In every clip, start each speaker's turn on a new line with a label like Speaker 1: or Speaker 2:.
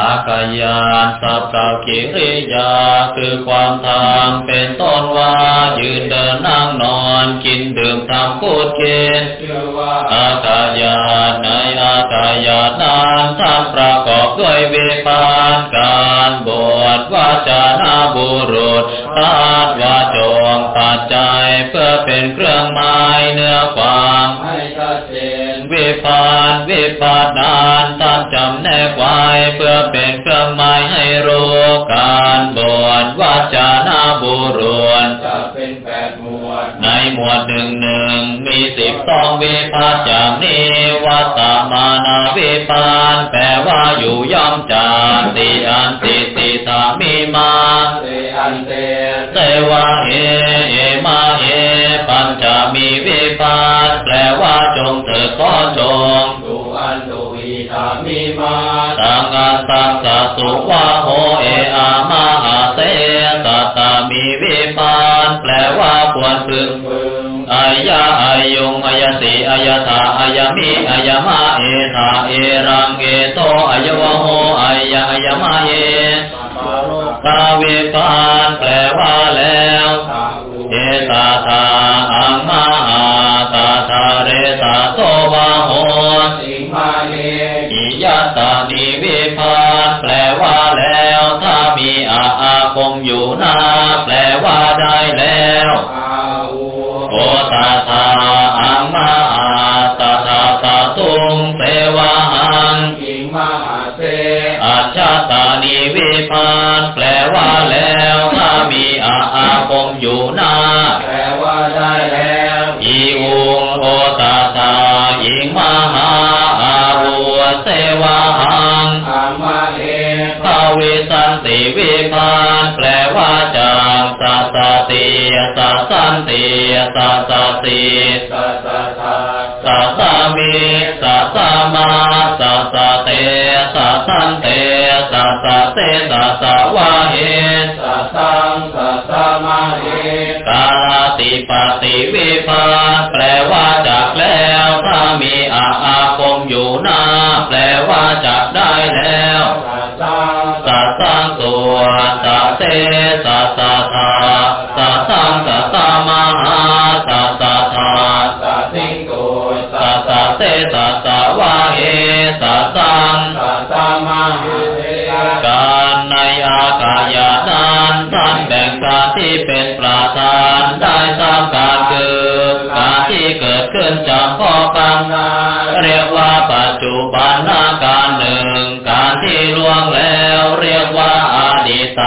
Speaker 1: อากายานสับกับกิริยาคือความทางเป็นต้นว่ายืนเดินนั่งนอนกินดื่มทำพูดเกณฑ์อากายานในอากายานั้นท่านประกอบด้วยเวปานการบวชวาจานาบุรุษตาดวาจงปัจจัยเพื่อเป็นเครื่องหมายเนื้อความให้ชัดเจ นวิพานวิพานนานท่านจำแนกไว้เพื่อเป็นเครื่องหมายให้รู้การบวชวาจานาบุรุษจะเป็นแปดหมวด ในหมวดหนึ่งหนึ่งมีสิบสองวิพาอย่างนี้วัตามานาวิพานแปลว่าอยู่ย่อมจาติอันติติตามีมาเตอันเตเตวะเอเอมาเอปัญจมีวิพานแปลว่าจงเถิดขอจงตุอันตุอีธา มีมาตังอันตังสัสุวะโหเออามาหาเตสัตตามีวิพานแปลว่าควรพึงอายะอายุงอายสิอายถาอายมิอายมะเอธาเอรังเอโตอายวะโหอายะอายมะเอตาวิปานแปลว่าแล้วเอตา วิสันติวิพานแปลว่าจางสัสติสัสสันติสัสติสัสสะสัสสะมิสัสสะมาสัสเตสัสันเตสัสเตสัสสวะเหสัสสังสัสมาเหกาลติปติวิพาน เตสัสสะทาสัสสังสัสสะมหาสัสสะทาสัสสิงโกสัสสะเตสัสสะวะเหสัสสังสัสสะมหาการในอากายนั้นท่านแบ่งการที่เป็นประธานได้ตามการคือการที่เกิดขึ้นจากพ่อการนั้นเรียกว่าปัจจุบันนาการหนึ่งการที่ล่วงแล้วเรียกว่าอดีต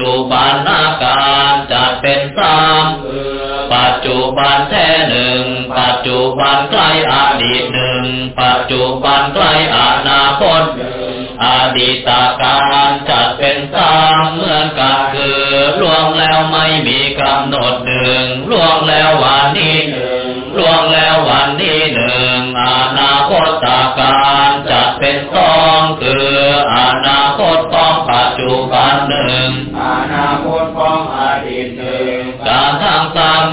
Speaker 1: จจุบันนาการจัดเป็นสามปัจจุบันแท้หนึ่ง ปัจจุบันใกล้อดีตหนึ่ง ปัจจุบันใกล้อนาคตอดีตการจัดเป็นสามเหมือนกันคือล่วงแล้วไม่มีกำหนดหนึ่งล่วงแล้ววันนี้หนึ่งล่วงแล้ววันนี้หนึ่งอนาคตกา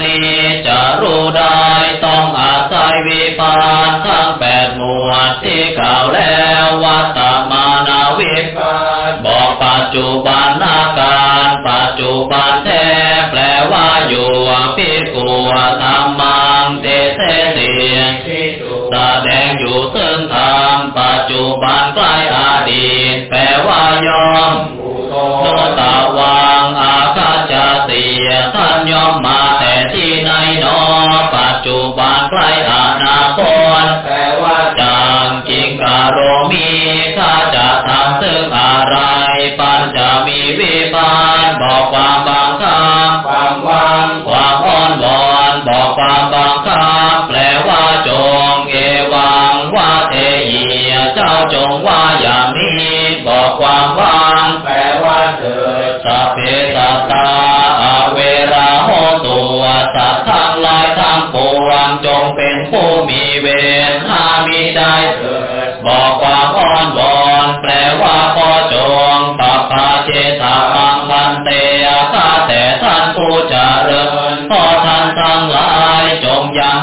Speaker 1: นี้จะรู้ได้ต้องอาศัยวิปานทั้งแปดหมวดที่กล่าวแล้ววัตตมานาวิปานบอกปัจจุบันนาการปัจจุบันแท้แปลว่าอยู่พิกูธรรมังเตเสเตียแสดงอยู่ซึ่งธรรมปัจจุบันใกล้อดีตแปลว่ายอน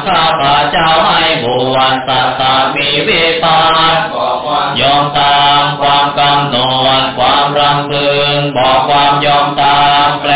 Speaker 1: ข้าพระเจ้าให้บวชสาตมีวิปาสยอมตามความกำหนดความรำพึงบอกความยอมตามแปล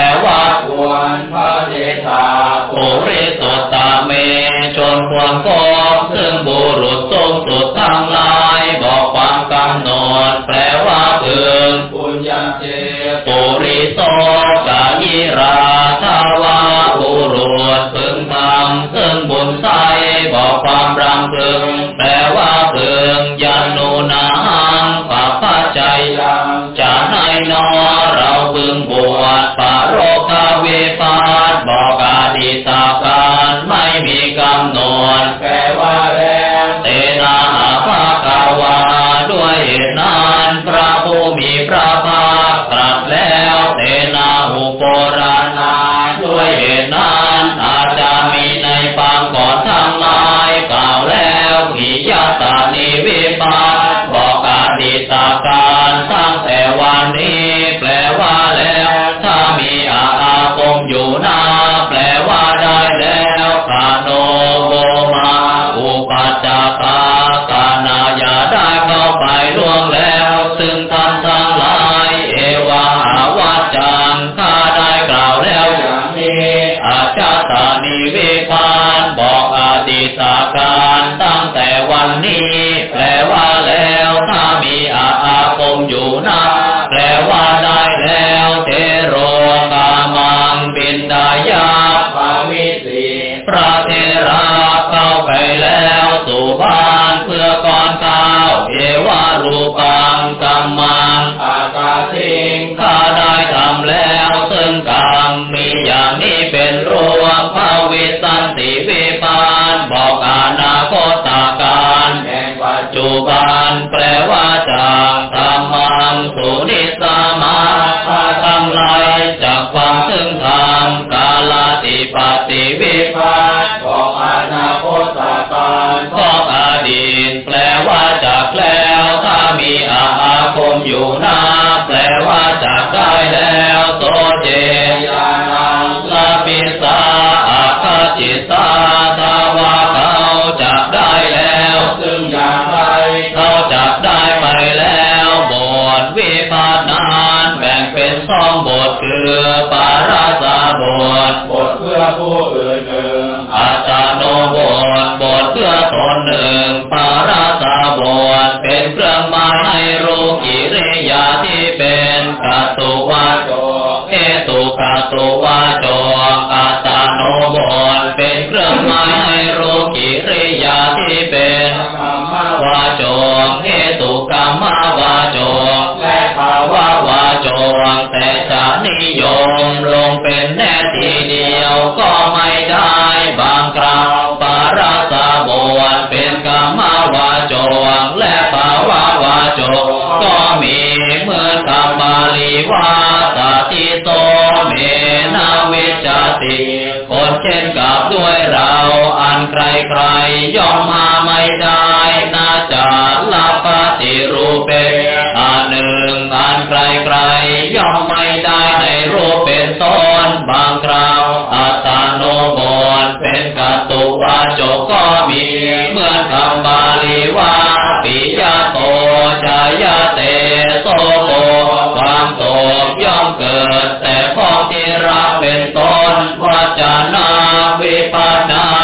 Speaker 1: สาการตั้งแต่วันนี้ ทีเดียวก็ไม่ได้บางครา
Speaker 2: ว
Speaker 1: ปารา
Speaker 2: สา
Speaker 1: บวชเป็นกรรมวาจวังและปาวาวาจกก็มีเมื่อกรรม
Speaker 2: ลีวา
Speaker 1: ตาติโตเมนาวิจติคนเช่นกับด้วยเราอันใครใครย่อมมาไม่ได้นาจาลาปฏิรูปเป็นอันหนึ่งอันใครใคร มีเมื่อคำบาลีว่าปิยะโตจายะเตโสโมความโศกย่อมเกิด แต่พ่อที่รักเป็นตนวาจานาวิปันา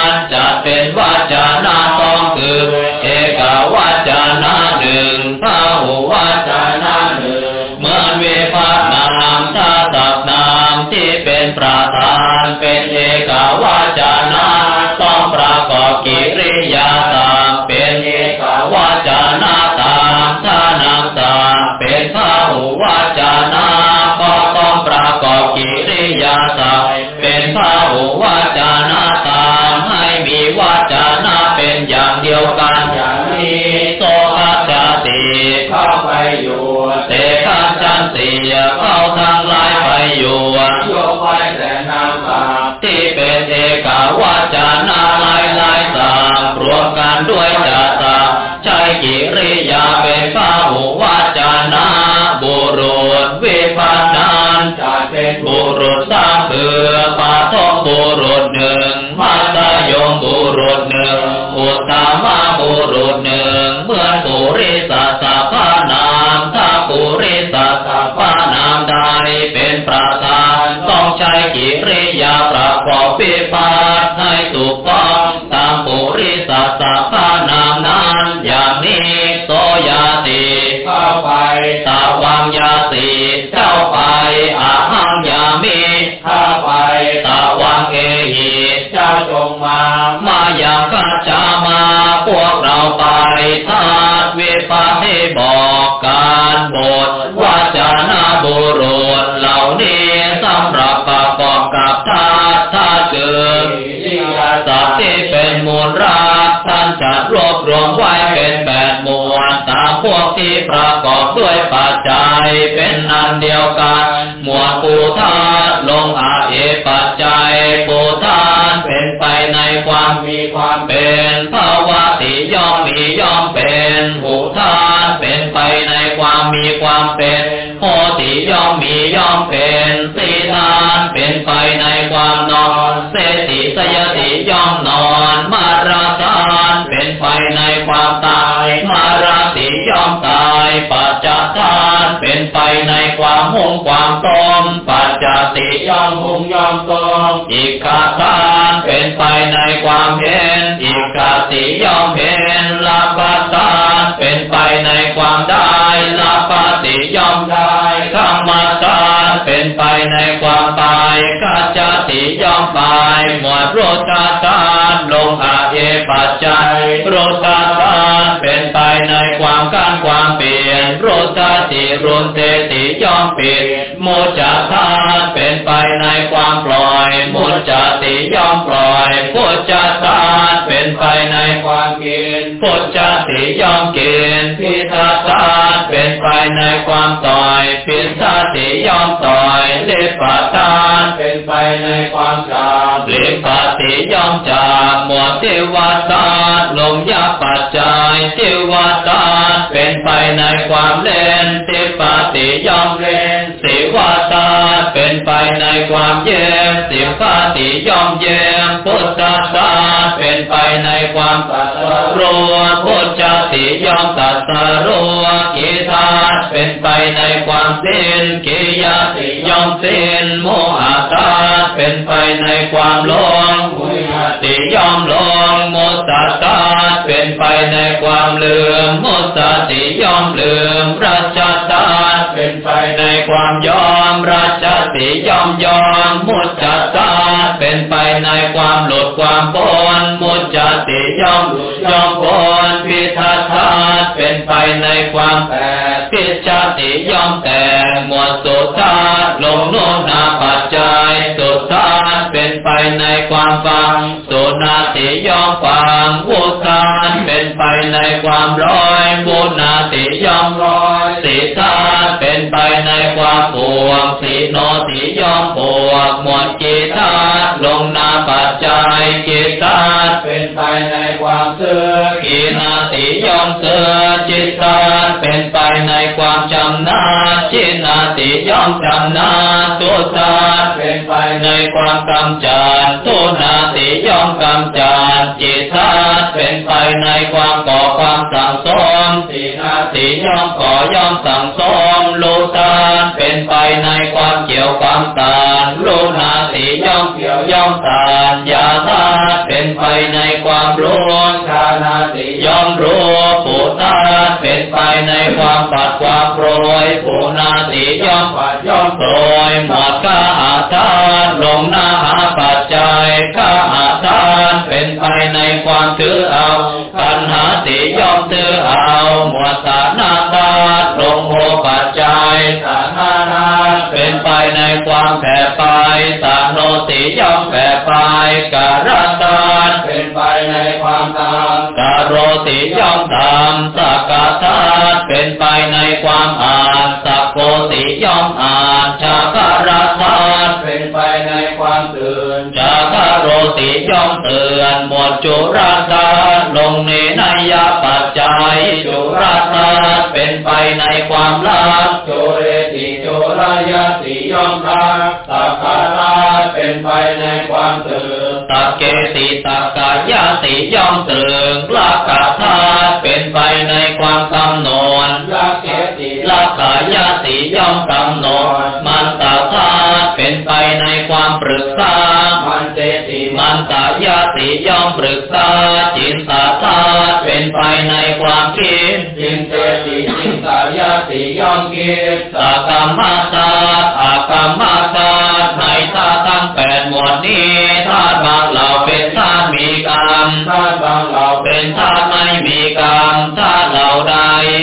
Speaker 2: يا มา
Speaker 1: มาอย่างกัจจามาพวกเราไปทาสวิปัสสิบอกการบทวาจานาบุรุษเหล่านี้สำหรับประกอบกับทาสทาสเกิด
Speaker 2: อิยา
Speaker 1: สัตว์ที่เป็นมูลรักท่านจัดรวบรวมไว้เป็นแปดหมวดตามพวกที่ประกอบด้วยปัจจัยเป็นอันเดียวกัน หมวดปูทาลงอาเอปัจ ความมีความเป็นภาวะติย่อมมีย่อมเป็นหูทานเป็นไปในความมีความเป็นโคติย่อมมีย่อมเป็นสีทานเป็นไปในความนอน เสติสยติย่อมนอนมาราทา ไปในความตาย มาราติย่อมตายปัจจทานเป็นไปในความหงความต้มปัจจติ
Speaker 2: ยอมหุงยอมตรง
Speaker 1: อิกขาทานเป็นไปในความเห็นอิกขาติย่อมเห็นลาภทานเป็นไปในความได้ลาภติย่อมได้ธรรมทานเป็นไปในความตายกัจจติย่อมไปหมวดโรตาทานลงอาเอปัจจัย รสชาติเป็นไปในความการความเปลี่ยนรสชาติรุนเตติย่อมปิดโมจจทาเป็นไปในความปล่อยโมจติย่อมปล่อยพุจจทาเป็นไปในความกิน พุจจติย่อมกินพิทาทานเป็นไปในความต่อยพิทาติย่อมต่อยเลปทานเป็นไปในความจามเลปติย่อมจามหมวดเทวตาลงยาปัจจัยเทวตาเป็นไปในความเล่นเทปติย่อมเล่น ในความเย็นสิวติย่อมเย็นพุทธตาเป็นไปในความตัสรู้พุทธติย่อมตัสรู้กิทาเป็นไปในความสิ้นกิยาติย่อมสิ้นโมหะตาเป็นไปในความหลงมุยติย่อมหลงโมตตาเป็นไปในความลืมโมตติย่อมลืมราชตาเป็นไปในความยอมราช ติย่อมยอมมุจจตาเป็นไปในความหลุดความพ้นมุจจติย่อมย่อมพ้นพิทัตถาเป็นไปในความแตกพิจติย่อมแตกหมวดสุทาลงโนนาปัจจัยสุทาเป็นไปในความฟังสุนาติย่อมฟังวุทานเป็นไปในความร้อยวุนาติย่อมร้อยสิทาเป็นไป ความปวงสีโนติยอมปวงหมวดกิทาลงนาปัจจัยกิทาเป็นไปในความเสื่อกินาติยอมเสื่อจิตตาเป็นไปในความจำนาจินาติยอมจำนาจตุตาเป็นไปในความกำจัดตุนาติยอมกำจัดจิตตาเป็นไปในความก่อความสั่งสมสีนาติยอมก่อย่อมสั่งสมโลตา เป็นไปในความเกี่ยวความตานโลนาติย่อมเกี่ยวย่อมตานยาธาตุเป็นไปในความรู้ชานาติย่อมรู้ปุตาเป็นไปในความปัดความโปรยปุนาติย่อมปัดย่อมโปรยหมวดกาอาทานลงหน้าหาปัจจัยกาอาทานเป็นไปในความถือเอาปัญหาติย่อมถือเอาหมวดสานาตาลงโมปั ในความแผ่ไปสาโนติย่อมแผ่ไปการตานเป็นไปในความตามการโรติย่อมตามสักกะทาเป็นไปในความอ่านสักโกติย่อมอ่านชาการทานเป็นไปในความตื่นชาคาโรติย่อมเตือนหมดจุราทานลงในนัยยปัจจัยจุราทานเป็นไปในความลับโจเรายติย่อมรักสักการะเป็นไปในความตื่นตะเกติตะกายาติย่อมตื่นละกะทาเป็นไปในความกำหนดละเกติละกายาติย่อมกำหนดมันตาทาเป็นไปในความปรึกษา
Speaker 2: มันเตติ
Speaker 1: มันตายาติย่อมปรึกษาจินตาธาเป็นไปในความคิด
Speaker 2: ติย่อมคิด
Speaker 1: สากรรมธาตุอากรรมธาตุในธาตุทั้งแปดหมวดนี้ธาตุบางเหล่าเป็นธาตุมีกรรม
Speaker 2: ท่านบางเหล่า
Speaker 1: เป็นธาตุไม่มีกรรมธาตุเหล่าใด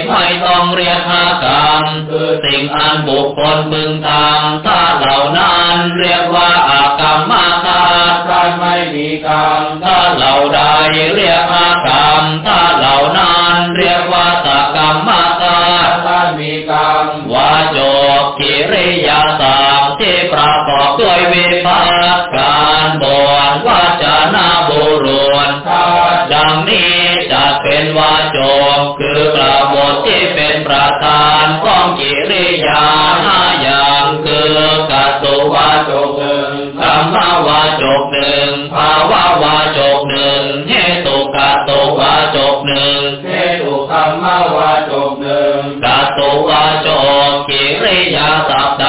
Speaker 1: ไม่ต้องเรียกหากรรมคือสิ่งอันบุคคลพึงทำธาตุเหล่านั้นเรียกว่าอากรรมธาตุ
Speaker 2: ท่านไม่มีกรรม
Speaker 1: ถ้าเหล่าใดเรียกอากรรมถ้าเหล่านั้นเรียกว่า กรรมวาจกกิริยาสามที่ประกอบด้วยวิภัตการบอนวาจานาบุรุษ
Speaker 2: ท่าน
Speaker 1: ดังนี้จะเป็นวาจกคือกระบทที่เป็นประธานของกิริยาห้าอย่างคือกัตตุวาจกหนึ่งธรรมวาจกหนึ่งภาวาวาจกหนึ่งเริยาสัพใด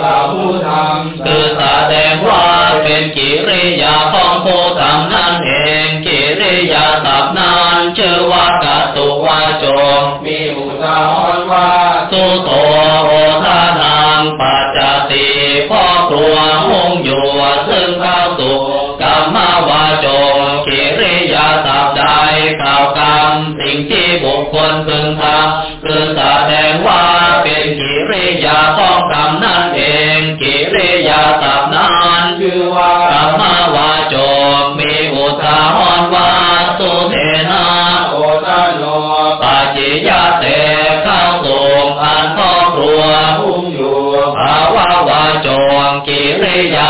Speaker 2: สาผู้ทำ
Speaker 1: คือแสดงว่าเป็นกิริยาของผู้ทำนั่นเอง กิริยาสัพนั้นชื่อว่ากัตตุวาโจก
Speaker 2: มีอุทาหรณ์ว่า
Speaker 1: สุโต ยาต้องกรรมนั่นเองกิริยาสัพนั้น
Speaker 2: คือว่าก
Speaker 1: รรมวาโจมีอุทาหรณ์ว่าสุเทนะ
Speaker 2: โอทานโน
Speaker 1: ปาจิยาเตเข้าสูงอันครอบครัว
Speaker 2: หุ้มอยู่
Speaker 1: ภาวะวาจงกิริยา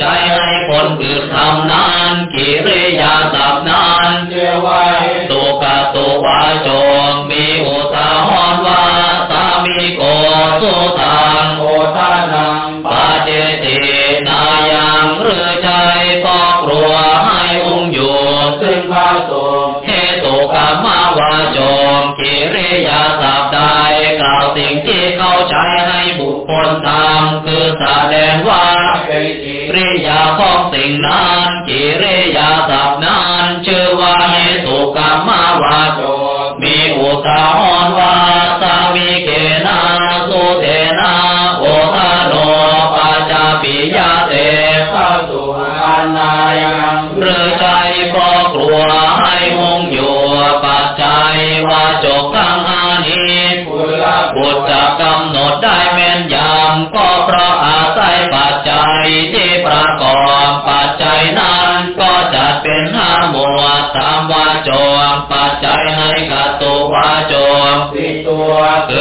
Speaker 1: ใจให้คนอื่นทำ ของสิ่ง
Speaker 2: นั้
Speaker 1: นกิริยาสับ
Speaker 2: นั้
Speaker 1: นชื่อว่าใหตุกรรมวาจ
Speaker 2: โจ
Speaker 1: มีอุทาห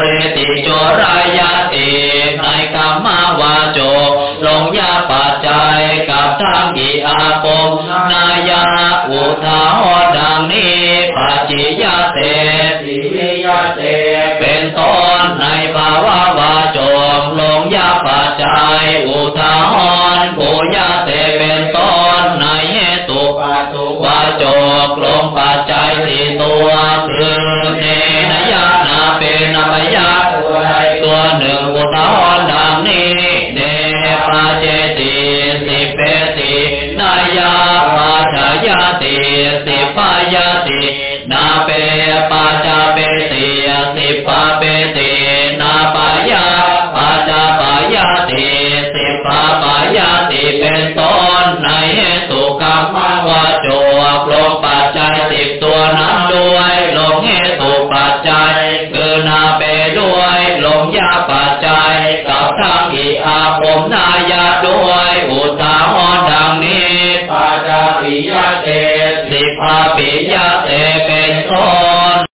Speaker 1: เรติโจรายะเอกในกามาวาโจ ลงยาปัจจัยกับทางอิอา
Speaker 2: คม
Speaker 1: นายาอุทาห
Speaker 2: ดังนี้
Speaker 1: ปัจจิยาเตสิ
Speaker 2: ยาเต
Speaker 1: เป็นต้นในภาวะวาจงลงยาปัจจัยอุทาหโกยาเต
Speaker 2: เป็นต้น